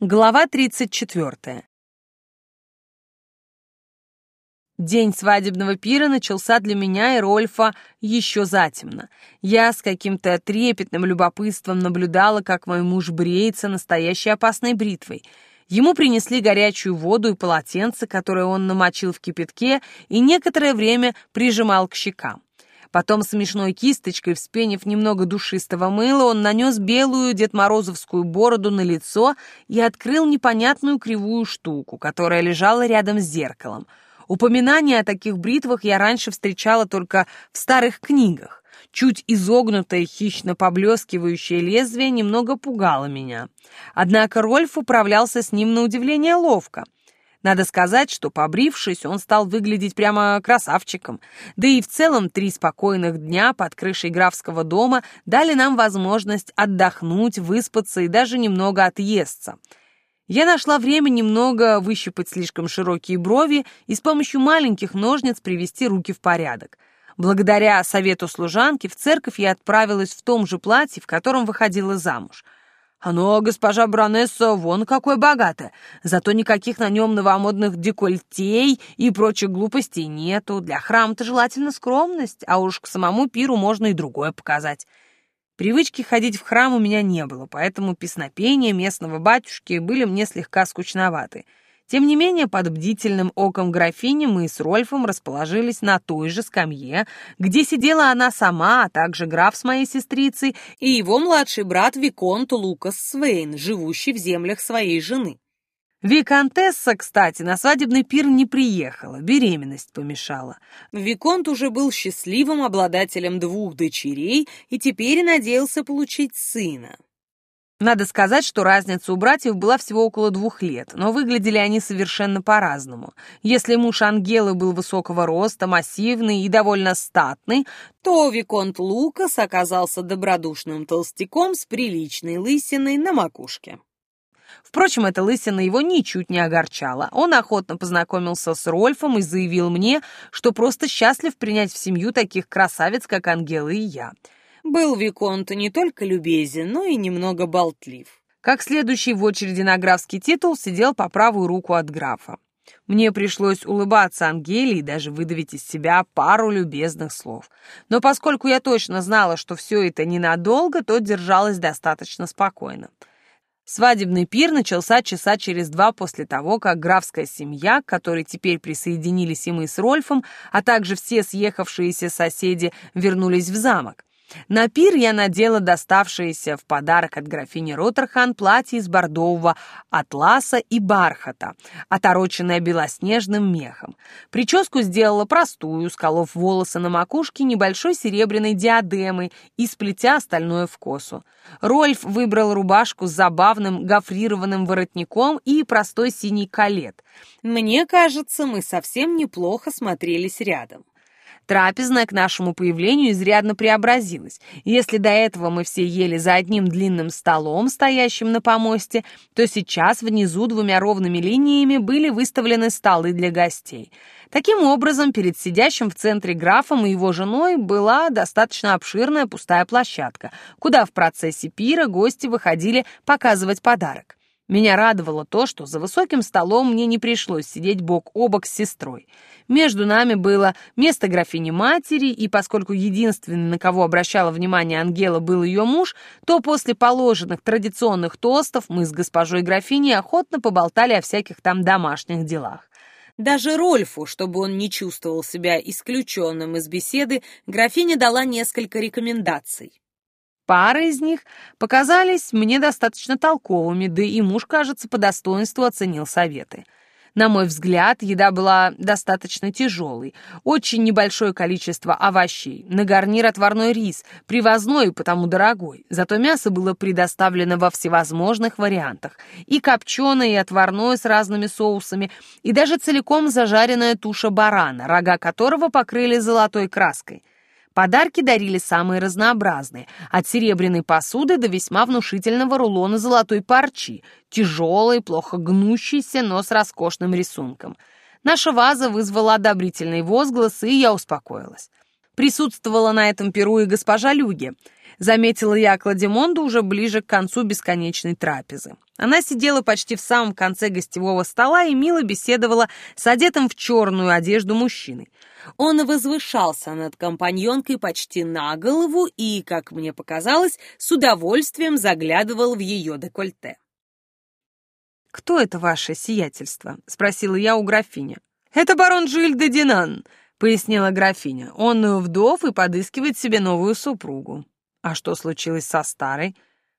Глава 34. День свадебного пира начался для меня и Рольфа еще затемно. Я с каким-то трепетным любопытством наблюдала, как мой муж бреется настоящей опасной бритвой. Ему принесли горячую воду и полотенце, которое он намочил в кипятке и некоторое время прижимал к щекам. Потом смешной кисточкой, вспенив немного душистого мыла, он нанес белую дедморозовскую бороду на лицо и открыл непонятную кривую штуку, которая лежала рядом с зеркалом. Упоминания о таких бритвах я раньше встречала только в старых книгах. Чуть изогнутое, хищно поблескивающее лезвие немного пугало меня. Однако Рольф управлялся с ним на удивление ловко — надо сказать, что, побрившись, он стал выглядеть прямо красавчиком. Да и в целом три спокойных дня под крышей графского дома дали нам возможность отдохнуть, выспаться и даже немного отъесться. Я нашла время немного выщипать слишком широкие брови и с помощью маленьких ножниц привести руки в порядок. Благодаря совету служанки в церковь я отправилась в том же платье, в котором выходила замуж — оно, госпожа Бронесса, вон какое богатое. Зато никаких на нем новомодных декольтей и прочих глупостей нету. Для храма-то желательно скромность, а уж к самому пиру можно и другое показать. Привычки ходить в храм у меня не было, поэтому песнопения местного батюшки были мне слегка скучноваты. Тем не менее, под бдительным оком графини мы с Рольфом расположились на той же скамье, где сидела она сама, а также граф с моей сестрицей и его младший брат Виконт Лукас Свейн, живущий в землях своей жены. Виконтесса, кстати, на свадебный пир не приехала, беременность помешала. Виконт уже был счастливым обладателем двух дочерей и теперь надеялся получить сына. Надо сказать, что разница у братьев была всего около двух лет, но выглядели они совершенно по-разному. Если муж Ангелы был высокого роста, массивный и довольно статный, то Виконт Лукас оказался добродушным толстяком с приличной лысиной на макушке. Впрочем, эта лысина его ничуть не огорчала. Он охотно познакомился с Рольфом и заявил мне, что просто счастлив принять в семью таких красавиц, как Ангела и я — был Виконт не только любезен, но и немного болтлив. Как следующий в очереди на графский титул сидел по правую руку от графа. Мне пришлось улыбаться Ангеле и даже выдавить из себя пару любезных слов. Но поскольку я точно знала, что все это ненадолго, то держалась достаточно спокойно. Свадебный пир начался часа через два после того, как графская семья, к которой теперь присоединились и мы с Рольфом, а также все съехавшиеся соседи, вернулись в замок. На пир я надела доставшееся в подарок от графини Роттерхан платье из бордового атласа и бархата, отороченное белоснежным мехом. Прическу сделала простую, сколов волосы на макушке небольшой серебряной диадемой и сплетя остальное в косу. Рольф выбрал рубашку с забавным гофрированным воротником и простой синий калет. Мне кажется, мы совсем неплохо смотрелись рядом. Трапезная к нашему появлению изрядно преобразилась. Если до этого мы все ели за одним длинным столом, стоящим на помосте, то сейчас внизу двумя ровными линиями были выставлены столы для гостей. Таким образом, перед сидящим в центре графом и его женой была достаточно обширная пустая площадка, куда в процессе пира гости выходили показывать подарок. Меня радовало то, что за высоким столом мне не пришлось сидеть бок о бок с сестрой. Между нами было место графини-матери, и поскольку единственный, на кого обращала внимание Ангела, был ее муж, то после положенных традиционных тостов мы с госпожой графиней охотно поболтали о всяких там домашних делах. Даже Рольфу, чтобы он не чувствовал себя исключенным из беседы, графиня дала несколько рекомендаций. Пара из них показались мне достаточно толковыми, да и муж, кажется, по достоинству оценил советы. На мой взгляд, еда была достаточно тяжелой. Очень небольшое количество овощей, на гарнир отварной рис, привозной и потому дорогой. Зато мясо было предоставлено во всевозможных вариантах. И копченое, и отварное с разными соусами, и даже целиком зажаренная туша барана, рога которого покрыли золотой краской. Подарки дарили самые разнообразные, от серебряной посуды до весьма внушительного рулона золотой парчи, тяжелой, плохо гнущейся, но с роскошным рисунком. Наша ваза вызвала одобрительные возгласы, и я успокоилась. Присутствовала на этом перу и госпожа Люги. Заметила я Кладимонду уже ближе к концу бесконечной трапезы. Она сидела почти в самом конце гостевого стола и мило беседовала с одетым в черную одежду мужчиной. Он возвышался над компаньонкой почти на голову и, как мне показалось, с удовольствием заглядывал в ее декольте. «Кто это ваше сиятельство?» — спросила я у графиня. «Это барон Жиль де Динан», — пояснила графиня. «Он вдов и подыскивает себе новую супругу». «А что случилось со старой?»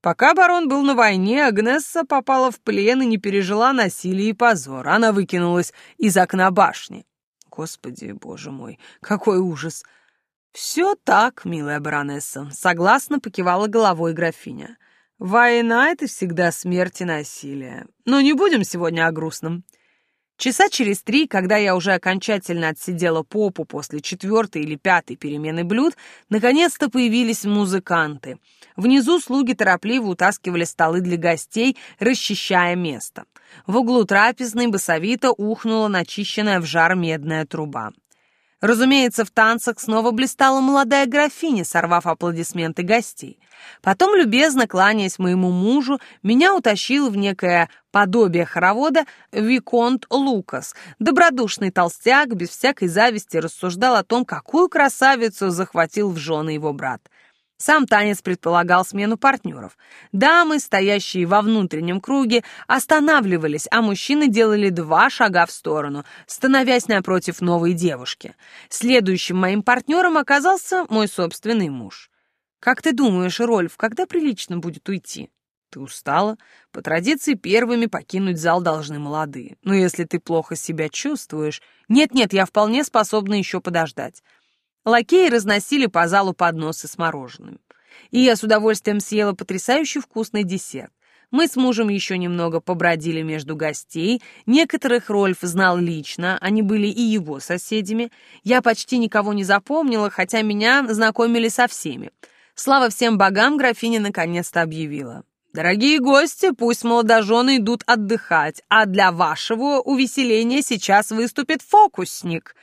Пока барон был на войне, Агнесса попала в плен и не пережила насилие и позор. Она выкинулась из окна башни. Господи, боже мой, какой ужас! Все так, милая баронесса, согласно покивала головой графиня. Война — это всегда смерть и насилие. Но не будем сегодня о грустном. Часа через три, когда я уже окончательно отсидела попу после четвертой или пятой перемены блюд, наконец-то появились музыканты. Внизу слуги торопливо утаскивали столы для гостей, расчищая место. В углу трапезной басовито ухнула начищенная в жар медная труба. Разумеется, в танцах снова блистала молодая графиня, сорвав аплодисменты гостей. Потом, любезно кланяясь моему мужу, меня утащил в некое подобие хоровода Виконт Лукас. Добродушный толстяк, без всякой зависти, рассуждал о том, какую красавицу захватил в жены его брат. Сам танец предполагал смену партнеров. Дамы, стоящие во внутреннем круге, останавливались, а мужчины делали два шага в сторону, становясь напротив новой девушки. Следующим моим партнером оказался мой собственный муж. «Как ты думаешь, Рольф, когда прилично будет уйти?» «Ты устала? По традиции первыми покинуть зал должны молодые. Но если ты плохо себя чувствуешь...» «Нет-нет, я вполне способна еще подождать». Лакеи разносили по залу подносы с мороженым. И я с удовольствием съела потрясающий вкусный десерт. Мы с мужем еще немного побродили между гостей. Некоторых Рольф знал лично, они были и его соседями. Я почти никого не запомнила, хотя меня знакомили со всеми. Слава всем богам, графиня наконец-то объявила. «Дорогие гости, пусть молодожены идут отдыхать, а для вашего увеселения сейчас выступит фокусник».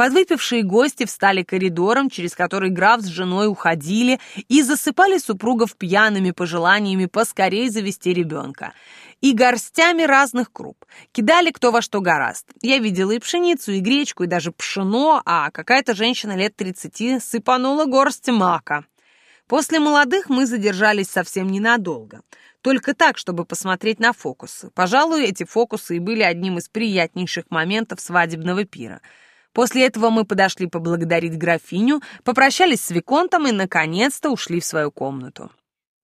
Подвыпившие гости встали коридором, через который граф с женой уходили и засыпали супругов пьяными пожеланиями поскорей завести ребенка. И горстями разных круп. Кидали кто во что гораст. Я видела и пшеницу, и гречку, и даже пшено, а какая-то женщина лет тридцати сыпанула горсть мака. После молодых мы задержались совсем ненадолго. Только так, чтобы посмотреть на фокусы. Пожалуй, эти фокусы и были одним из приятнейших моментов свадебного пира — После этого мы подошли поблагодарить графиню, попрощались с Виконтом и, наконец-то, ушли в свою комнату.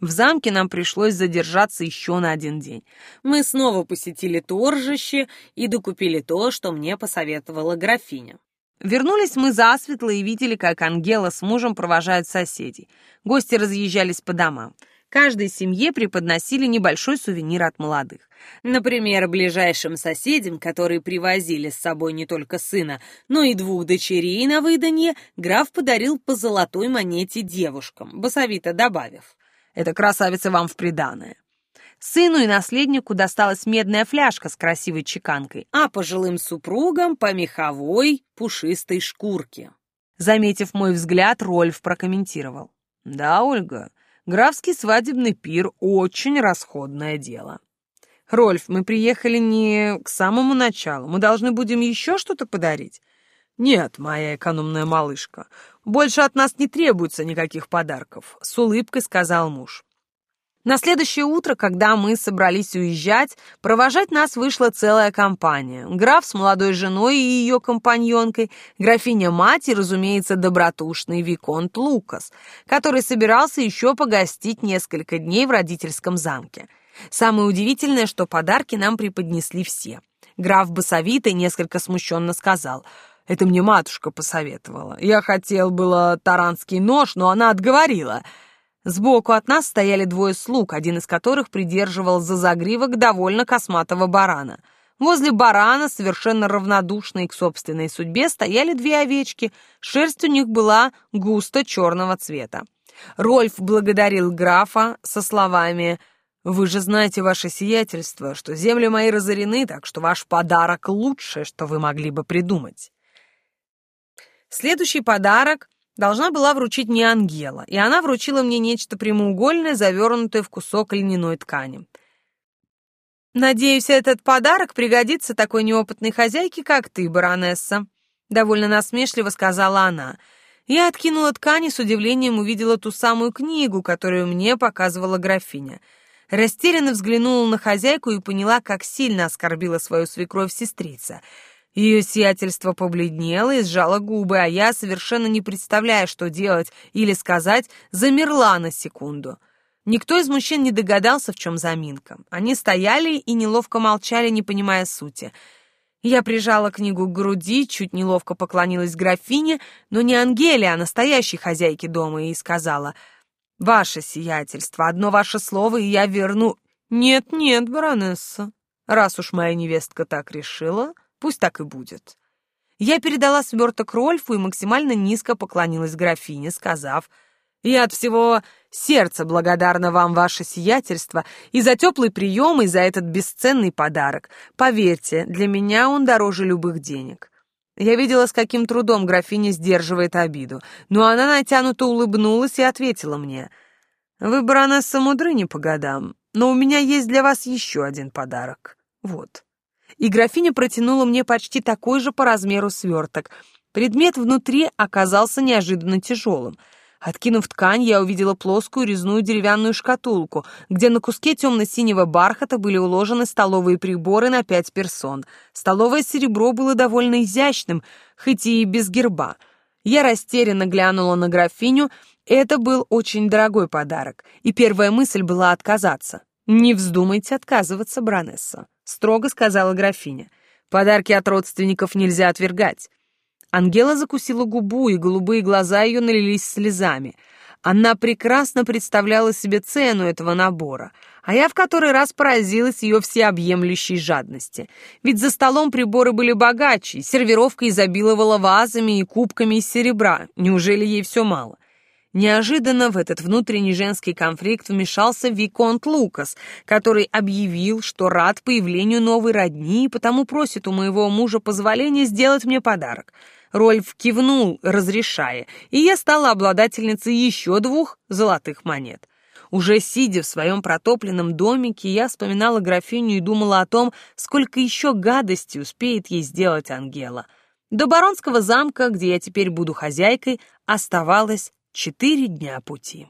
В замке нам пришлось задержаться еще на один день. Мы снова посетили торжище и докупили то, что мне посоветовала графиня. Вернулись мы засветло и видели, как Ангела с мужем провожают соседей. Гости разъезжались по домам. Каждой семье преподносили небольшой сувенир от молодых. Например, ближайшим соседям, которые привозили с собой не только сына, но и двух дочерей на выданье, граф подарил по золотой монете девушкам, басовито добавив. «Это красавица вам в приданое». Сыну и наследнику досталась медная фляжка с красивой чеканкой, а пожилым супругам по меховой пушистой шкурке. Заметив мой взгляд, Рольф прокомментировал. «Да, Ольга, Графский свадебный пир — очень расходное дело. Рольф, мы приехали не к самому началу. Мы должны будем еще что-то подарить? Нет, моя экономная малышка, больше от нас не требуется никаких подарков, с улыбкой сказал муж. На следующее утро, когда мы собрались уезжать, провожать нас вышла целая компания. Граф с молодой женой и ее компаньонкой, графиня-мать и, разумеется, добротушный Виконт Лукас, который собирался еще погостить несколько дней в родительском замке. Самое удивительное, что подарки нам преподнесли все. Граф басовито несколько смущенно сказал — это мне матушка посоветовала. Я хотел было таранский нож, но она отговорила — Сбоку от нас стояли двое слуг, один из которых придерживал за загривок довольно косматого барана. Возле барана, совершенно равнодушные к собственной судьбе, стояли две овечки, шерсть у них была густо черного цвета. Рольф благодарил графа со словами «Вы же знаете, ваше сиятельство, что земли мои разорены, так что ваш подарок лучшее, что вы могли бы придумать». Следующий подарок должна была вручить мне Ангела, и она вручила мне нечто прямоугольное, завернутое в кусок льняной ткани. Надеюсь, этот подарок пригодится такой неопытной хозяйке, как ты, баронесса, довольно насмешливо сказала она. Я откинула ткань и с удивлением увидела ту самую книгу, которую мне показывала графиня. Растерянно взглянула на хозяйку и поняла, как сильно оскорбила свою свекровь сестрица. Ее сиятельство побледнело и сжало губы, а я, совершенно не представляя, что делать или сказать, замерла на секунду. Никто из мужчин не догадался, в чем заминка. Они стояли и неловко молчали, не понимая сути — я прижала книгу к груди, чуть неловко поклонилась графине, но не Ангеле, а настоящей хозяйке дома, и сказала, «Ваше сиятельство, одно ваше слово, и я верну...» «Нет-нет, баронесса, раз уж моя невестка так решила, пусть так и будет». Я передала сверток Рольфу и максимально низко поклонилась графине, сказав, «Я от всего сердца благодарна вам, ваше сиятельство, и за теплый прием, и за этот бесценный подарок. Поверьте, для меня он дороже любых денег». Я видела, с каким трудом графиня сдерживает обиду, но она натянуто улыбнулась и ответила мне, «Вы, баронесса, мудры не по годам, но у меня есть для вас еще один подарок. Вот». И графиня протянула мне почти такой же по размеру сверток. Предмет внутри оказался неожиданно тяжелым — Откинув ткань, я увидела плоскую резную деревянную шкатулку, где на куске темно-синего бархата были уложены столовые приборы на пять персон. Столовое серебро было довольно изящным, хоть и без герба. Я растерянно глянула на графиню, это был очень дорогой подарок, и первая мысль была отказаться. «Не вздумайте отказываться, Бранесса», — строго сказала графиня. «Подарки от родственников нельзя отвергать. Ангела закусила губу, и голубые глаза ее налились слезами. Она прекрасно представляла себе цену этого набора, а я в который раз поразилась ее всеобъемлющей жадности. Ведь за столом приборы были богаче, сервировка изобиловала вазами и кубками из серебра. Неужели ей все мало? Неожиданно в этот внутренний женский конфликт вмешался Виконт Лукас, который объявил, что рад появлению новой родни и потому просит у моего мужа позволения сделать мне подарок — Рольф кивнул, разрешая, и я стала обладательницей еще двух золотых монет. Уже сидя в своем протопленном домике, я вспоминала графиню и думала о том, сколько еще гадости успеет ей сделать Ангела. До Баронского замка, где я теперь буду хозяйкой, оставалось четыре дня пути.